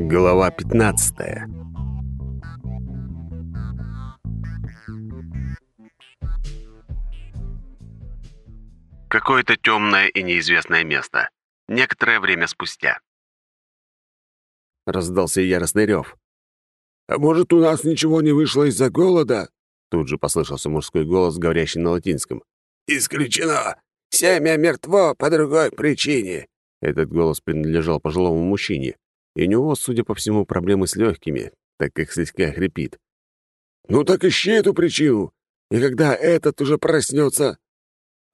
Глава 15 Какое-то темное и неизвестное место. Некоторое время спустя. Раздался яростный рев. «А может, у нас ничего не вышло из-за голода?» Тут же послышался мужской голос, говорящий на латинском. «Исключено! Семя мертво по другой причине!» Этот голос принадлежал пожилому мужчине, и у него, судя по всему, проблемы с легкими, так как слегка хрипит. «Ну так ищи эту причину, и когда этот уже проснется...»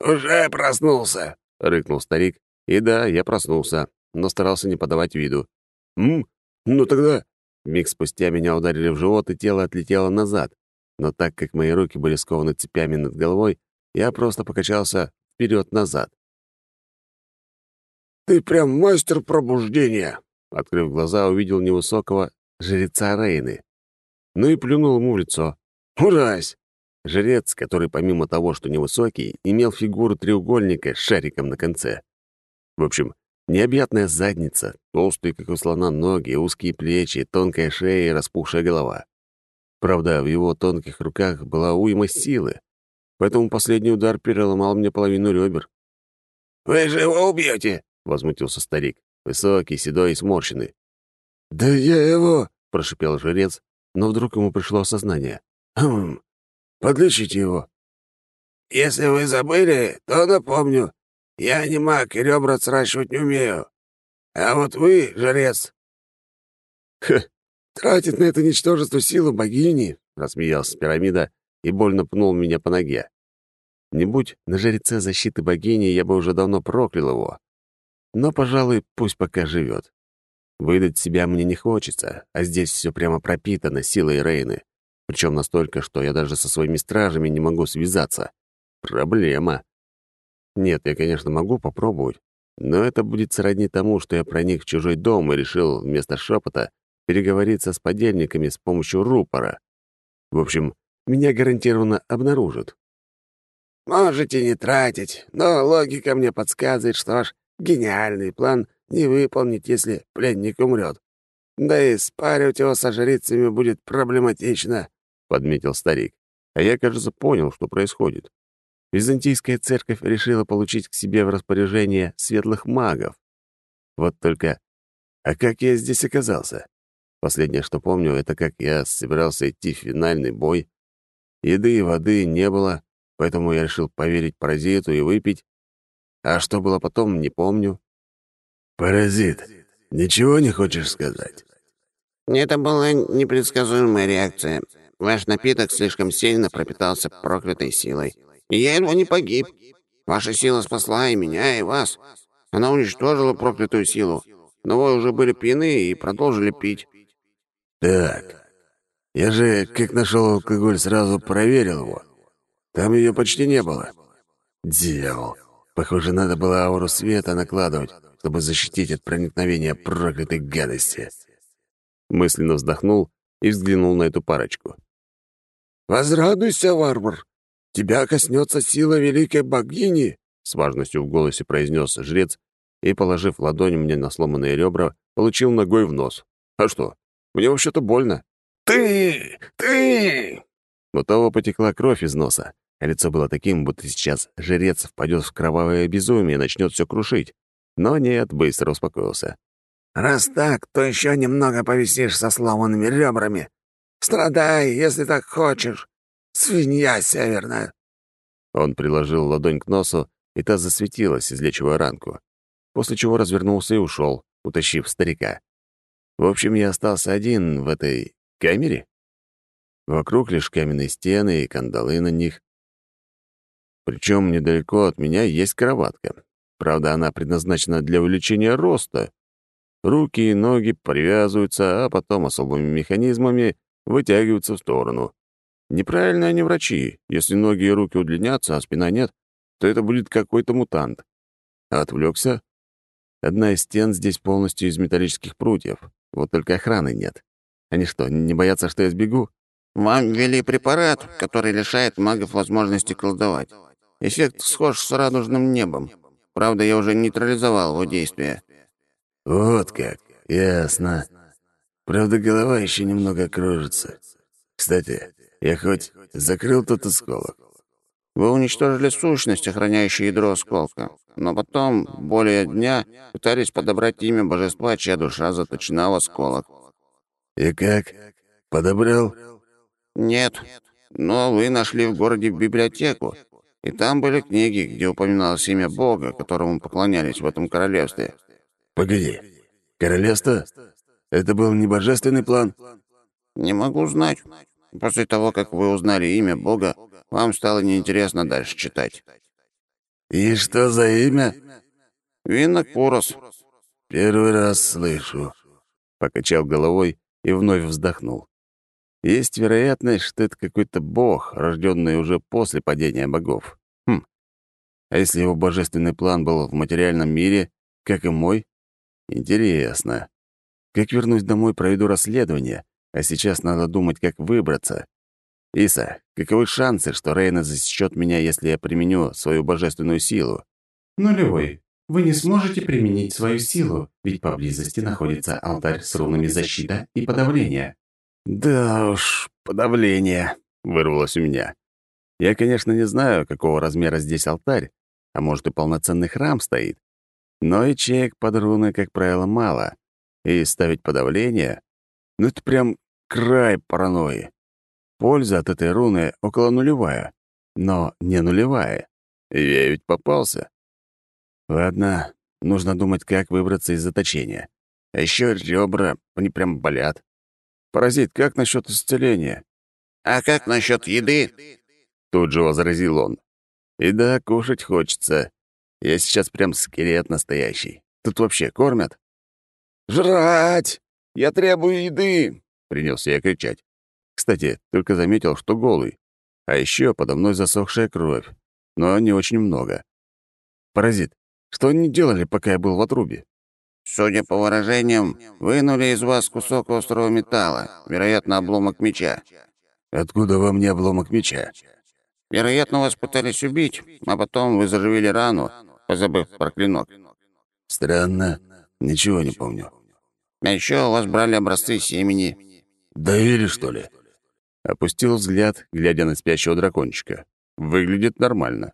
«Уже проснулся!» — рыкнул старик. И да, я проснулся, но старался не подавать виду. «М? Ну тогда...» Миг спустя меня ударили в живот, и тело отлетело назад. Но так как мои руки были скованы цепями над головой, я просто покачался вперед-назад. «Ты прям мастер пробуждения!» Открыв глаза, увидел невысокого жреца Рейны. Ну и плюнул ему в лицо. «Урась!» Жрец, который помимо того, что невысокий, имел фигуру треугольника с шариком на конце. В общем, необъятная задница, толстые, как у слона, ноги, узкие плечи, тонкая шея и распухшая голова. Правда, в его тонких руках была уйма силы, поэтому последний удар переломал мне половину ребер. «Вы же его убьете!» — возмутился старик, высокий, седой и сморщенный. «Да я его...» — прошипел жрец, но вдруг ему пришло осознание. «Хм, подлечите его». «Если вы забыли, то напомню. Я не маг и ребра сращивать не умею. А вот вы, жрец...» «Ха, тратит на это ничтожество силу богини», — рассмеялся пирамида и больно пнул меня по ноге. Не будь на жреце защиты богини, я бы уже давно проклял его. Но, пожалуй, пусть пока живет. Выдать себя мне не хочется, а здесь все прямо пропитано силой Рейны. Причем настолько, что я даже со своими стражами не могу связаться. Проблема. Нет, я, конечно, могу попробовать, но это будет сродни тому, что я проник в чужой дом и решил вместо шепота переговориться с подельниками с помощью рупора. В общем, меня гарантированно обнаружат. «Можете не тратить, но логика мне подсказывает, что ваш Гениальный план не выполнить, если пленник умрет. Да и спаривать его со жрицами будет проблематично», — подметил старик. А я, кажется, понял, что происходит. Византийская церковь решила получить к себе в распоряжение светлых магов. Вот только... А как я здесь оказался? Последнее, что помню, это как я собирался идти в финальный бой. Еды и воды не было, поэтому я решил поверить паразиту и выпить, а что было потом, не помню. «Паразит, ничего не хочешь сказать?» Это была непредсказуемая реакция. Ваш напиток слишком сильно пропитался проклятой силой. И я едва не погиб. Ваша сила спасла и меня, и вас. Она уничтожила проклятую силу. Но вы уже были пьяны и продолжили пить. Так, я же, как нашел алкоголь, сразу проверил его. Там ее почти не было. Дьявол. Похоже, надо было ауру света накладывать, чтобы защитить от проникновения проклятой гадости. Мысленно вздохнул и взглянул на эту парочку. «Возрадуйся, варвар! Тебя коснется сила великой богини!» С важностью в голосе произнес жрец и, положив ладонь мне на сломанные ребра, получил ногой в нос. «А что? Мне вообще-то больно». «Ты! Ты!» У того потекла кровь из носа, лицо было таким, будто сейчас жрец впадет в кровавое безумие и начнет все крушить. Но нет, быстро успокоился. «Раз так, то еще немного повисишь со сломанными ребрами. Страдай, если так хочешь. Свинья северная!» Он приложил ладонь к носу, и та засветилась, излечивая ранку, после чего развернулся и ушел, утащив старика. В общем, я остался один в этой камере. Вокруг лишь каменные стены и кандалы на них. Причем недалеко от меня есть кроватка. Правда, она предназначена для увеличения роста. Руки и ноги привязываются, а потом особыми механизмами вытягиваются в сторону. Неправильно они врачи. Если ноги и руки удлинятся, а спина нет, то это будет какой-то мутант. Отвлекся. Одна из стен здесь полностью из металлических прутьев. Вот только охраны нет. Они что, не боятся, что я сбегу? Вам ввели препарат, который лишает магов возможности колдовать. Эффект схож с радужным небом. Правда, я уже нейтрализовал его действие». «Вот как, ясно. Правда, голова еще немного кружится. Кстати, я хоть закрыл тот осколок. Вы уничтожили сущность, охраняющую ядро осколка, но потом, более дня, пытались подобрать имя божества, чья душа заточена в осколок. И как? Подобрал? Нет, но вы нашли в городе библиотеку, и там были книги, где упоминалось имя Бога, которому поклонялись в этом королевстве. Погоди, королевство? Это был не божественный план? Не могу знать. После того, как вы узнали имя Бога, вам стало неинтересно дальше читать. И что за имя? Винокурос. Первый раз слышу. Покачал головой и вновь вздохнул. Есть вероятность, что это какой-то бог, рожденный уже после падения богов. Хм. А если его божественный план был в материальном мире, как и мой? Интересно. Как вернусь домой, проведу расследование, а сейчас надо думать, как выбраться. Иса, каковы шансы, что Рейна засечет меня, если я применю свою божественную силу? Нулевой. Вы не сможете применить свою силу, ведь поблизости находится алтарь с рунами защита и подавления. «Да уж, подавление», — вырвалось у меня. Я, конечно, не знаю, какого размера здесь алтарь, а может и полноценный храм стоит. Но ячеек под руны, как правило, мало. И ставить подавление — ну это прям край паранойи. Польза от этой руны около нулевая, но не нулевая. И я ведь попался. Ладно, нужно думать, как выбраться из заточения. А еще ребра, они прям болят. «Паразит, как насчет исцеления?» «А как насчет еды?» Тут же возразил он. «И да, кушать хочется. Я сейчас прям скелет настоящий. Тут вообще кормят?» «Жрать! Я требую еды!» — принялся я кричать. Кстати, только заметил, что голый. А еще подо мной засохшая кровь. Но не очень много. «Паразит, что они делали, пока я был в отрубе?» Судя по выражениям, вынули из вас кусок острого металла, вероятно, обломок меча. Откуда во мне обломок меча? Вероятно, вас пытались убить, а потом вы заживили рану, позабыв про клинок. Странно. Ничего не помню. А еще у вас брали образцы семени. Давили, что ли? Опустил взгляд, глядя на спящего дракончика. Выглядит нормально.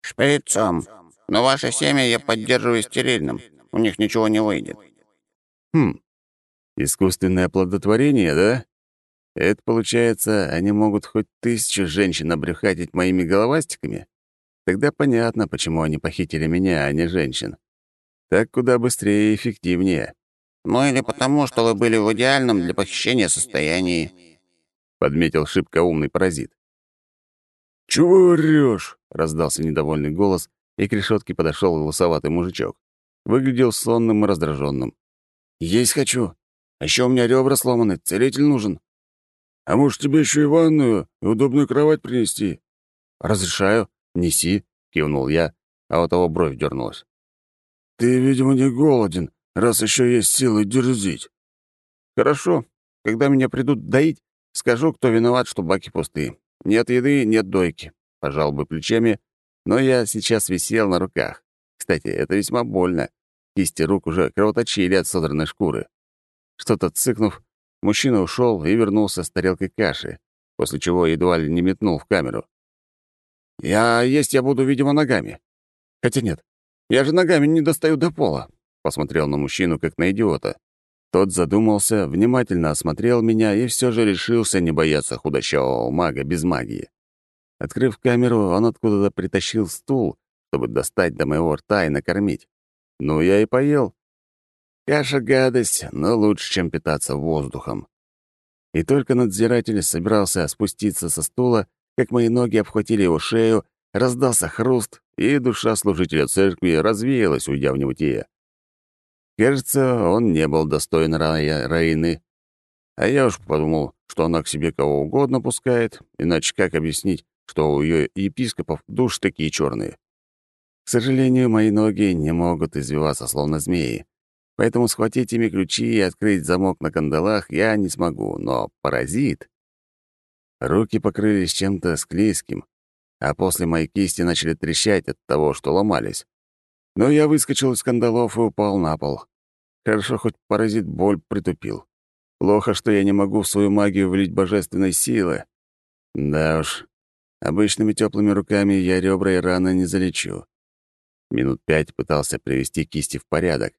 Шприцом. Но ваше семя я поддерживаю стерильным. У них ничего не выйдет. Хм, искусственное оплодотворение, да? Это, получается, они могут хоть тысячу женщин обрюхатить моими головастиками? Тогда понятно, почему они похитили меня, а не женщин. Так куда быстрее и эффективнее. Ну или потому, что вы были в идеальном для похищения состоянии. Подметил шибко умный паразит. «Чего орёшь?» — раздался недовольный голос, и к решетке подошел лысоватый мужичок. Выглядел сонным и раздраженным. «Есть хочу. А еще у меня ребра сломаны. Целитель нужен». «А может, тебе еще и ванную и удобную кровать принести?» «Разрешаю. Неси», — кивнул я, а у того бровь дернулась. «Ты, видимо, не голоден, раз еще есть силы дерзить». «Хорошо. Когда меня придут доить, скажу, кто виноват, что баки пустые. Нет еды, нет дойки». Пожал бы плечами, но я сейчас висел на руках. Кстати, это весьма больно. Кисти рук уже кровоточили от содранной шкуры. Что-то цыкнув, мужчина ушел и вернулся с тарелкой каши, после чего едва ли не метнул в камеру. «Я есть я буду, видимо, ногами. Хотя нет, я же ногами не достаю до пола», — посмотрел на мужчину, как на идиота. Тот задумался, внимательно осмотрел меня и все же решился не бояться худощавого мага без магии. Открыв камеру, он откуда-то притащил стул, чтобы достать до моего рта и накормить. Ну, я и поел. Каша — гадость, но лучше, чем питаться воздухом. И только надзиратель собирался спуститься со стула, как мои ноги обхватили его шею, раздался хруст, и душа служителя церкви развеялась, уйдя в небытие. Кажется, он не был достоин рая Раины. А я уж подумал, что она к себе кого угодно пускает, иначе как объяснить, что у ее епископов души такие черные? К сожалению, мои ноги не могут извиваться, словно змеи. Поэтому схватить ими ключи и открыть замок на кандалах я не смогу, но паразит... Руки покрылись чем-то склейским, а после мои кисти начали трещать от того, что ломались. Но я выскочил из кандалов и упал на пол. Хорошо, хоть паразит боль притупил. Плохо, что я не могу в свою магию влить божественной силы. Да уж, обычными теплыми руками я ребра и раны не залечу. Минут пять пытался привести кисти в порядок.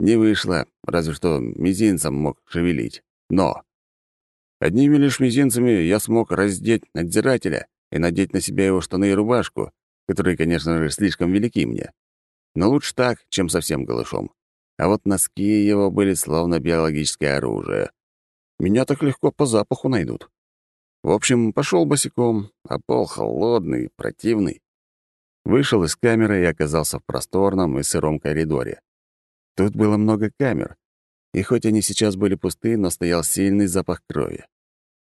Не вышло, разве что мизинцем мог шевелить. Но одними лишь мизинцами я смог раздеть надзирателя и надеть на себя его штаны и рубашку, которые, конечно же, слишком велики мне. Но лучше так, чем совсем голышом. А вот носки его были словно биологическое оружие. Меня так легко по запаху найдут. В общем, пошел босиком, а пол холодный, противный. Вышел из камеры и оказался в просторном и сыром коридоре. Тут было много камер, и хоть они сейчас были пусты, но стоял сильный запах крови.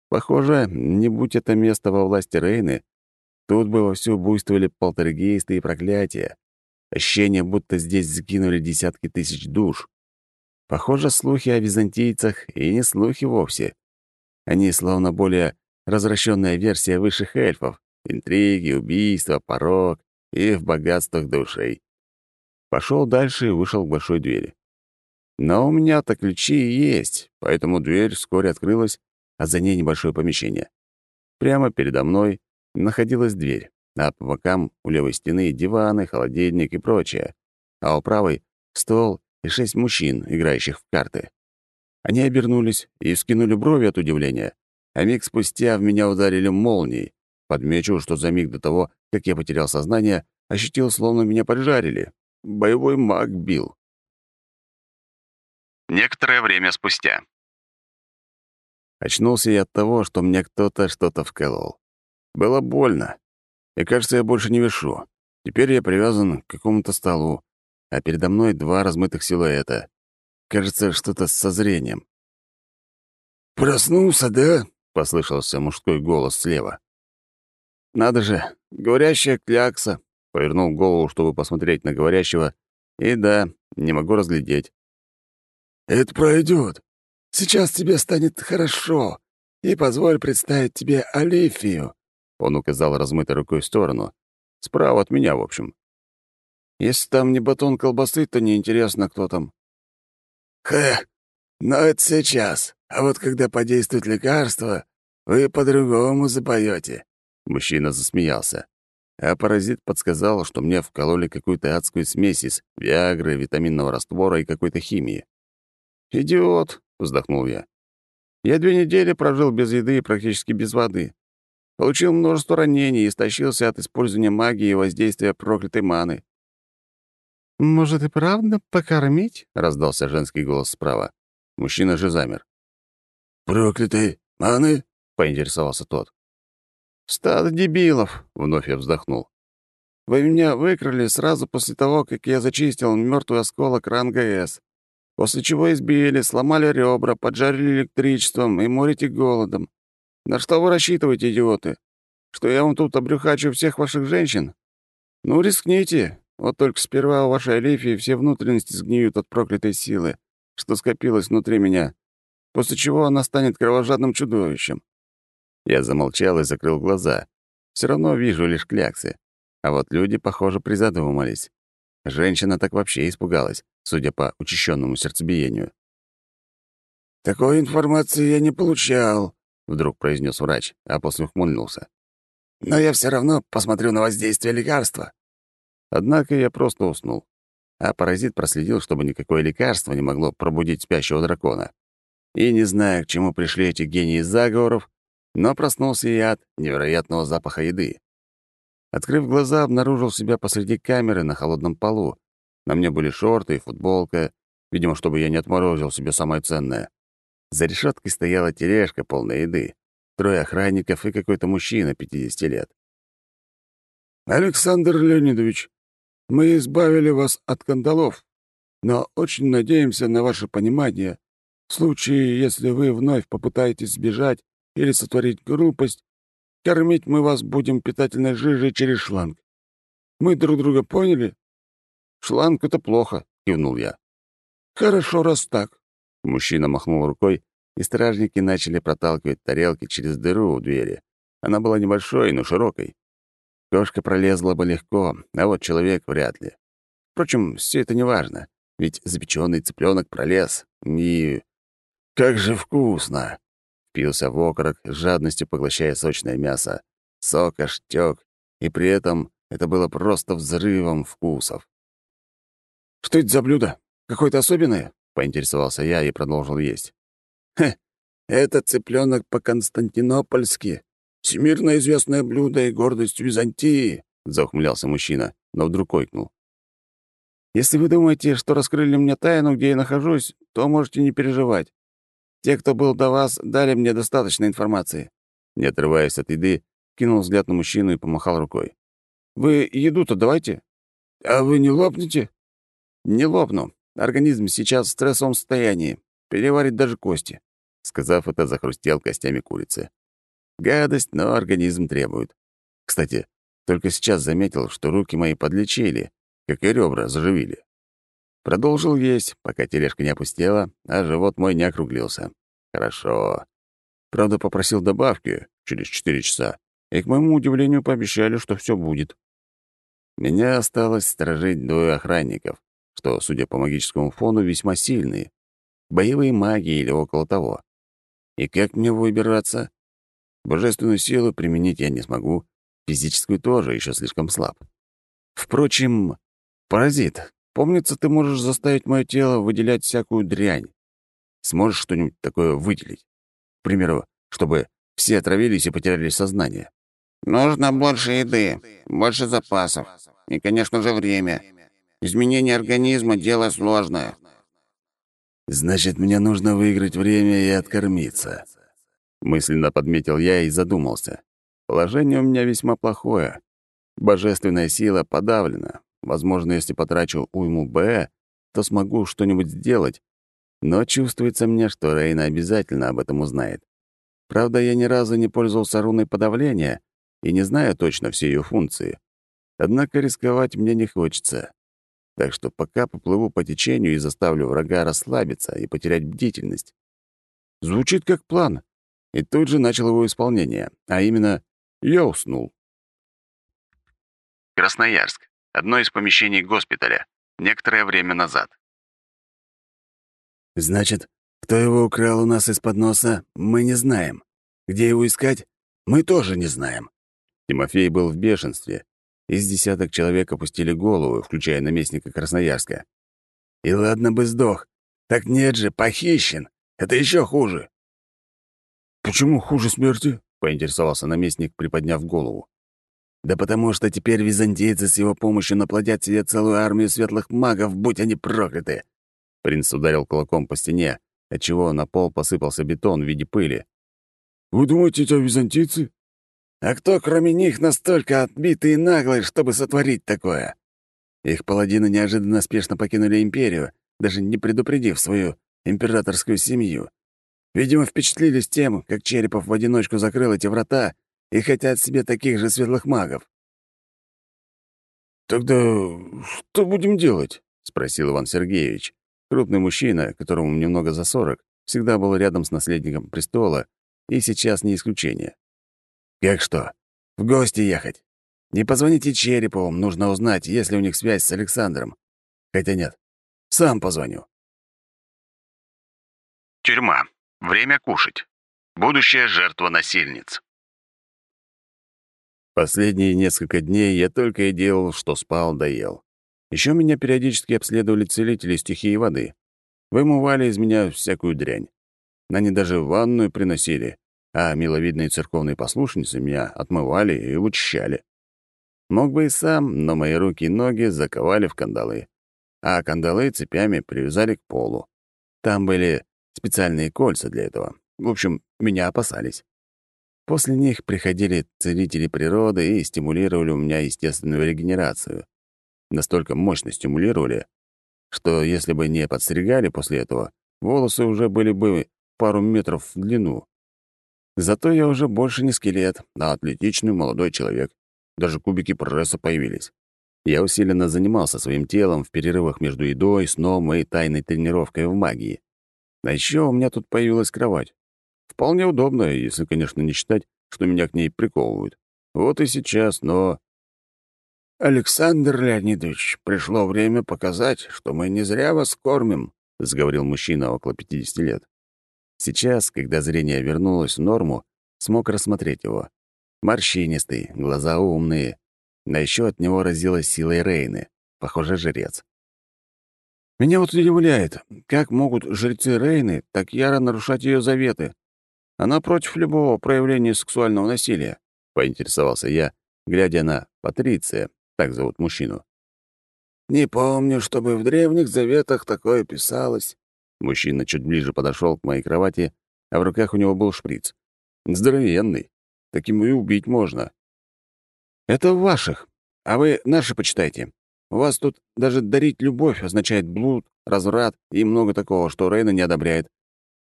Похоже, не будь это место во власти Рейны, тут бы вовсю буйствовали полтергейсты и проклятия. Ощущение, будто здесь сгинули десятки тысяч душ. Похоже, слухи о византийцах и не слухи вовсе. Они словно более развращенная версия высших эльфов. Интриги, убийства, порог и в богатствах душей. Пошел дальше и вышел к большой двери. Но у меня-то ключи есть, поэтому дверь вскоре открылась, а за ней небольшое помещение. Прямо передо мной находилась дверь, а по бокам у левой стены диваны, холодильник и прочее, а у правой — стол и шесть мужчин, играющих в карты. Они обернулись и скинули брови от удивления, а миг спустя в меня ударили молнией. Подмечу, что за миг до того, как я потерял сознание, ощутил, словно меня поджарили. Боевой маг бил. Некоторое время спустя. Очнулся я от того, что мне кто-то что-то вколол. Было больно. И, кажется, я больше не вешу. Теперь я привязан к какому-то столу, а передо мной два размытых силуэта. Кажется, что-то со зрением. «Проснулся, да?» — послышался мужской голос слева. «Надо же, говорящая клякса!» — повернул голову, чтобы посмотреть на говорящего, и да, не могу разглядеть. «Это пройдет. Сейчас тебе станет хорошо. И позволь представить тебе Алифию». Он указал размытой рукой в сторону. Справа от меня, в общем. Если там не батон колбасы, то неинтересно, кто там. «Хэ, но это сейчас. А вот когда подействует лекарство, вы по-другому запоете. Мужчина засмеялся. А паразит подсказал, что мне вкололи какую-то адскую смесь из виагры, витаминного раствора и какой-то химии. «Идиот!» — вздохнул я. «Я две недели прожил без еды и практически без воды. Получил множество ранений и истощился от использования магии и воздействия проклятой маны». «Может, и правда покормить?» — раздался женский голос справа. Мужчина же замер. «Проклятой маны?» — поинтересовался тот. «Стадо дебилов!» — вновь я вздохнул. «Вы меня выкрали сразу после того, как я зачистил мертвый осколок ранга С после чего избили, сломали ребра, поджарили электричеством и морите голодом. На что вы рассчитываете, идиоты? Что я вам тут обрюхачу всех ваших женщин? Ну, рискните. Вот только сперва у вашей Алифии все внутренности сгниют от проклятой силы, что скопилось внутри меня, после чего она станет кровожадным чудовищем. Я замолчал и закрыл глаза. Все равно вижу лишь кляксы. А вот люди, похоже, призадумались. Женщина так вообще испугалась, судя по учащенному сердцебиению. «Такой информации я не получал», — вдруг произнес врач, а после ухмыльнулся. «Но я все равно посмотрю на воздействие лекарства». Однако я просто уснул, а паразит проследил, чтобы никакое лекарство не могло пробудить спящего дракона. И не знаю, к чему пришли эти гении заговоров, но проснулся я от невероятного запаха еды. Открыв глаза, обнаружил себя посреди камеры на холодном полу. На мне были шорты и футболка, видимо, чтобы я не отморозил себе самое ценное. За решеткой стояла тележка, полная еды, трое охранников и какой-то мужчина 50 лет. «Александр Леонидович, мы избавили вас от кандалов, но очень надеемся на ваше понимание. В случае, если вы вновь попытаетесь сбежать или сотворить глупость, Кормить мы вас будем питательной жижей через шланг. Мы друг друга поняли?» «Шланг — это плохо», — кивнул я. «Хорошо, раз так». Мужчина махнул рукой, и стражники начали проталкивать тарелки через дыру в двери. Она была небольшой, но широкой. Кошка пролезла бы легко, а вот человек вряд ли. Впрочем, все это не важно, ведь запеченный цыпленок пролез, и... Как же вкусно!» Пился в окорок, с жадностью поглощая сочное мясо. Сок аж тёк, и при этом это было просто взрывом вкусов. «Что это за блюдо? Какое-то особенное?» — поинтересовался я и продолжил есть. «Хе, это цыпленок по-константинопольски. Всемирно известное блюдо и гордость Византии», — заухмылялся мужчина, но вдруг ойкнул. «Если вы думаете, что раскрыли мне тайну, где я нахожусь, то можете не переживать. Те, кто был до вас, дали мне достаточно информации». Не отрываясь от еды, кинул взгляд на мужчину и помахал рукой. «Вы еду-то давайте». «А вы не лопнете?» «Не лопну. Организм сейчас в стрессовом состоянии. Переварит даже кости». Сказав это, захрустел костями курицы. Гадость, но организм требует. Кстати, только сейчас заметил, что руки мои подлечили, как и ребра заживили. Продолжил есть, пока тележка не опустела, а живот мой не округлился. Хорошо. Правда, попросил добавки через четыре часа, и, к моему удивлению, пообещали, что все будет. Меня осталось сторожить двое охранников, что, судя по магическому фону, весьма сильные. Боевые маги или около того. И как мне выбираться? Божественную силу применить я не смогу, физическую тоже еще слишком слаб. Впрочем, паразит, помнится, ты можешь заставить мое тело выделять всякую дрянь. Сможешь что-нибудь такое выделить? К примеру, чтобы все отравились и потеряли сознание. Нужно больше еды, больше запасов и, конечно же, время. Изменение организма — дело сложное. Значит, мне нужно выиграть время и откормиться. Мысленно подметил я и задумался. Положение у меня весьма плохое. Божественная сила подавлена. Возможно, если потрачу уйму Б, то смогу что-нибудь сделать. Но чувствуется мне, что Рейна обязательно об этом узнает. Правда, я ни разу не пользовался руной подавления и не знаю точно все ее функции. Однако рисковать мне не хочется. Так что пока поплыву по течению и заставлю врага расслабиться и потерять бдительность. Звучит как план. И тут же начал его исполнение, а именно я уснул. Красноярск. Одно из помещений госпиталя. Некоторое время назад. «Значит, кто его украл у нас из-под носа, мы не знаем. Где его искать, мы тоже не знаем». Тимофей был в бешенстве. Из десяток человек опустили голову, включая наместника Красноярска. «И ладно бы сдох. Так нет же, похищен. Это еще хуже». «Почему хуже смерти?» — поинтересовался наместник, приподняв голову. «Да потому что теперь византийцы с его помощью наплодят себе целую армию светлых магов, будь они прокляты!» Принц ударил кулаком по стене, отчего на пол посыпался бетон в виде пыли. «Вы думаете, это византийцы?» А кто, кроме них, настолько отбитый и наглый, чтобы сотворить такое? Их паладины неожиданно спешно покинули империю, даже не предупредив свою императорскую семью. Видимо, впечатлились тем, как Черепов в одиночку закрыл эти врата и хотят себе таких же светлых магов. «Тогда что будем делать?» — спросил Иван Сергеевич. Крупный мужчина, которому немного за сорок, всегда был рядом с наследником престола, и сейчас не исключение. «Как что? В гости ехать? Не позвоните Череповым, нужно узнать, есть ли у них связь с Александром. Хотя нет, сам позвоню». Тюрьма. Время кушать. Будущая жертва насильниц. Последние несколько дней я только и делал, что спал да ел. Еще меня периодически обследовали целители стихии воды. Вымывали из меня всякую дрянь. Они даже ванную приносили, а миловидные церковные послушницы меня отмывали и вычищали. Мог бы и сам, но мои руки и ноги заковали в кандалы, а кандалы цепями привязали к полу. Там были специальные кольца для этого. В общем, меня опасались. После них приходили целители природы и стимулировали у меня естественную регенерацию. Настолько мощно стимулировали, что если бы не подстригали после этого, волосы уже были бы пару метров в длину. Зато я уже больше не скелет, а атлетичный молодой человек. Даже кубики пресса появились. Я усиленно занимался своим телом в перерывах между едой, сном и тайной тренировкой в магии. А еще у меня тут появилась кровать. Вполне удобная, если, конечно, не считать, что меня к ней приковывают. Вот и сейчас, но... «Александр Леонидович, пришло время показать, что мы не зря вас кормим», — заговорил мужчина около 50 лет. Сейчас, когда зрение вернулось в норму, смог рассмотреть его. Морщинистый, глаза умные. Но еще от него разилась силой Рейны. Похоже, жрец. Меня вот удивляет, как могут жрецы Рейны так яро нарушать ее заветы. Она против любого проявления сексуального насилия, — поинтересовался я, глядя на Патриция, так зовут мужчину. «Не помню, чтобы в древних заветах такое писалось». Мужчина чуть ближе подошел к моей кровати, а в руках у него был шприц. Здоровенный. Таким и убить можно. «Это в ваших, а вы наши почитайте. У вас тут даже дарить любовь означает блуд, разврат и много такого, что Рейна не одобряет.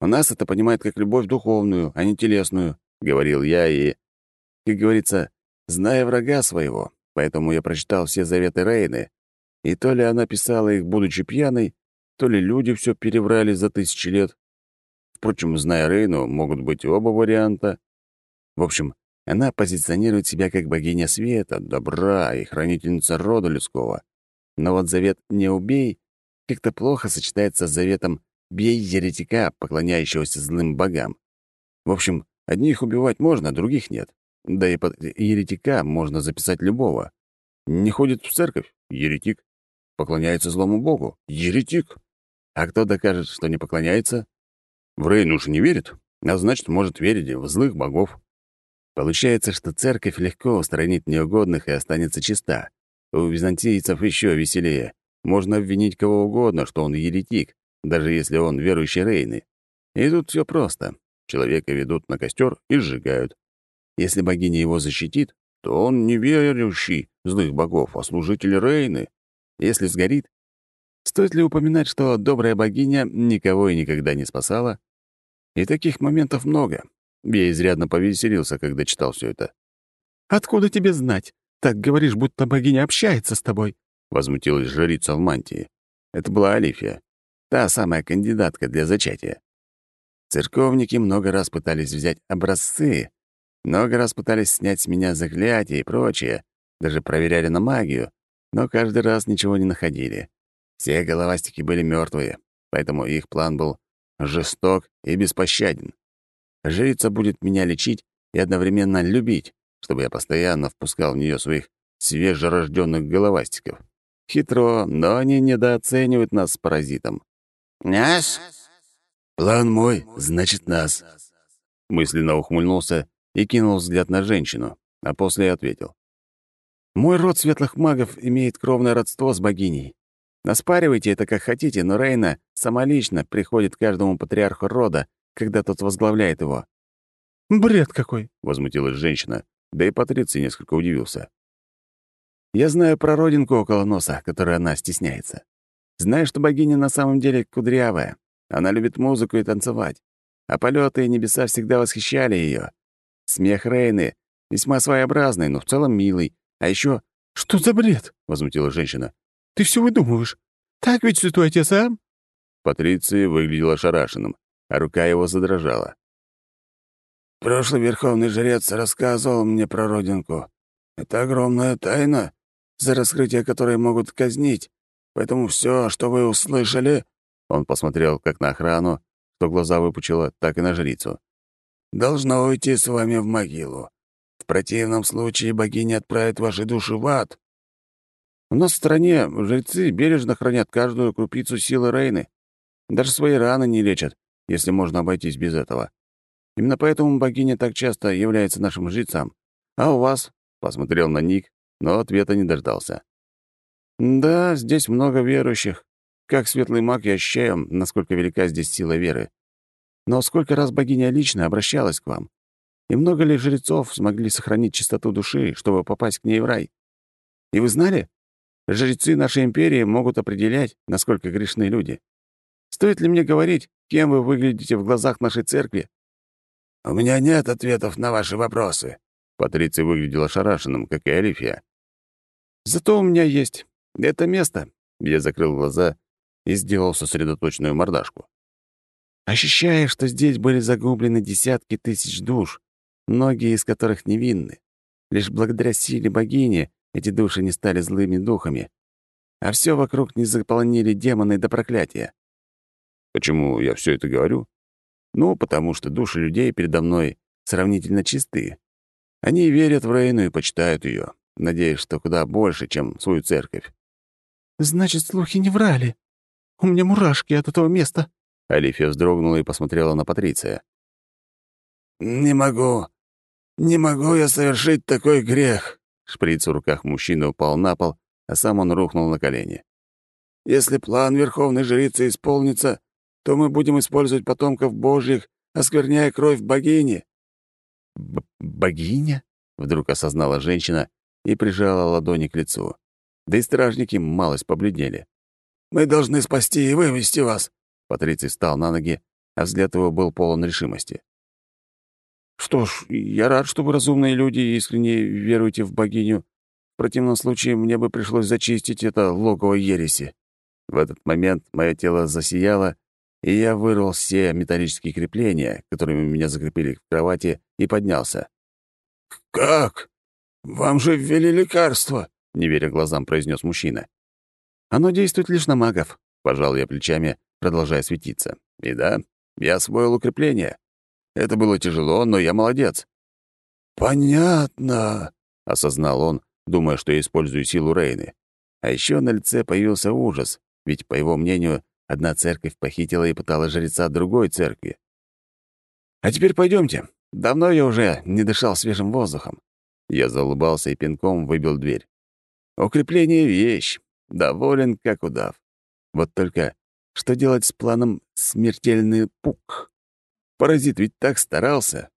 У нас это понимает как любовь духовную, а не телесную», — говорил я и, как говорится, зная врага своего, поэтому я прочитал все заветы Рейны, и то ли она писала их, будучи пьяной, то ли люди все переврали за тысячи лет. Впрочем, зная Рейну, могут быть оба варианта. В общем, она позиционирует себя как богиня света, добра и хранительница рода людского. Но вот завет «не убей» как-то плохо сочетается с заветом «бей еретика, поклоняющегося злым богам». В общем, одних убивать можно, других нет. Да и под еретика можно записать любого. Не ходит в церковь — еретик. Поклоняется злому богу — еретик. А кто докажет, что не поклоняется? В Рейну же не верит, а значит, может верить в злых богов. Получается, что церковь легко устранит неугодных и останется чиста. У византийцев еще веселее. Можно обвинить кого угодно, что он еретик, даже если он верующий Рейны. И тут все просто. Человека ведут на костер и сжигают. Если богиня его защитит, то он не верующий злых богов, а служитель Рейны. Если сгорит, стоит ли упоминать, что добрая богиня никого и никогда не спасала? И таких моментов много. Я изрядно повеселился, когда читал все это. «Откуда тебе знать? Так говоришь, будто богиня общается с тобой», — возмутилась жрица в мантии. Это была Алифия, та самая кандидатка для зачатия. Церковники много раз пытались взять образцы, много раз пытались снять с меня заклятие и прочее, даже проверяли на магию, но каждый раз ничего не находили. Все головастики были мертвые, поэтому их план был жесток и беспощаден. Жрица будет меня лечить и одновременно любить, чтобы я постоянно впускал в нее своих свежерожденных головастиков. Хитро, но они недооценивают нас с паразитом. «Нас?» «План мой, значит, нас». Мысленно ухмыльнулся и кинул взгляд на женщину, а после ответил. «Мой род светлых магов имеет кровное родство с богиней. Наспаривайте это как хотите, но Рейна самолично приходит к каждому патриарху рода когда тот возглавляет его. «Бред какой!» — возмутилась женщина, да и Патриций несколько удивился. «Я знаю про родинку около носа, которой она стесняется. Знаю, что богиня на самом деле кудрявая. Она любит музыку и танцевать. А полеты и небеса всегда восхищали ее. Смех Рейны весьма своеобразный, но в целом милый. А еще «Что за бред?» — возмутилась женщина. «Ты все выдумываешь. Так ведь, святой отец, а?» Патриций выглядел ошарашенным а рука его задрожала. «Прошлый верховный жрец рассказывал мне про родинку. Это огромная тайна, за раскрытие которой могут казнить. Поэтому все, что вы услышали...» Он посмотрел как на охрану, что глаза выпучило, так и на жрицу. «Должно уйти с вами в могилу. В противном случае богиня отправит ваши души в ад». «У нас в стране жрецы бережно хранят каждую крупицу силы Рейны. Даже свои раны не лечат, если можно обойтись без этого. Именно поэтому богиня так часто является нашим жрецам. А у вас?» — посмотрел на Ник, но ответа не дождался. «Да, здесь много верующих. Как светлый маг я ощущаю, насколько велика здесь сила веры. Но сколько раз богиня лично обращалась к вам? И много ли жрецов смогли сохранить чистоту души, чтобы попасть к ней в рай? И вы знали? Жрецы нашей империи могут определять, насколько грешны люди. Стоит ли мне говорить, кем вы выглядите в глазах нашей церкви?» «У меня нет ответов на ваши вопросы». Патриций выглядел ошарашенным, как и Алифия. «Зато у меня есть. Это место». Я закрыл глаза и сделал сосредоточенную мордашку. Ощущая, что здесь были загублены десятки тысяч душ, многие из которых невинны. Лишь благодаря силе богини эти души не стали злыми духами, а все вокруг не заполонили демоны до проклятия. Почему я все это говорю? Ну, потому что души людей передо мной сравнительно чисты. Они верят в Рейну и почитают ее, надеясь, что куда больше, чем свою церковь. «Значит, слухи не врали. У меня мурашки от этого места». Алифия вздрогнула и посмотрела на Патриция. «Не могу. Не могу я совершить такой грех». Шприц в руках мужчины упал на пол, а сам он рухнул на колени. «Если план Верховной Жрицы исполнится, то мы будем использовать потомков Божьих, оскверняя кровь богини». Б «Богиня?» — вдруг осознала женщина и прижала ладони к лицу. Да и стражники малость побледнели. «Мы должны спасти и вывести вас!» Патриций встал на ноги, а взгляд его был полон решимости. «Что ж, я рад, что вы разумные люди и искренне веруете в богиню. В противном случае мне бы пришлось зачистить это логово ереси». В этот момент мое тело засияло, и я вырвал все металлические крепления, которыми меня закрепили к кровати, и поднялся. «Как? Вам же ввели лекарство!» — не веря глазам, произнес мужчина. «Оно действует лишь на магов», — пожал я плечами, продолжая светиться. «И да, я освоил укрепление. Это было тяжело, но я молодец». «Понятно», — осознал он, думая, что я использую силу Рейны. А еще на лице появился ужас, ведь, по его мнению, Одна церковь похитила и пытала жреца другой церкви. «А теперь пойдемте. Давно я уже не дышал свежим воздухом». Я заулыбался и пинком выбил дверь. Укрепление — вещь. Доволен, как удав. Вот только что делать с планом «Смертельный пук»? Паразит ведь так старался.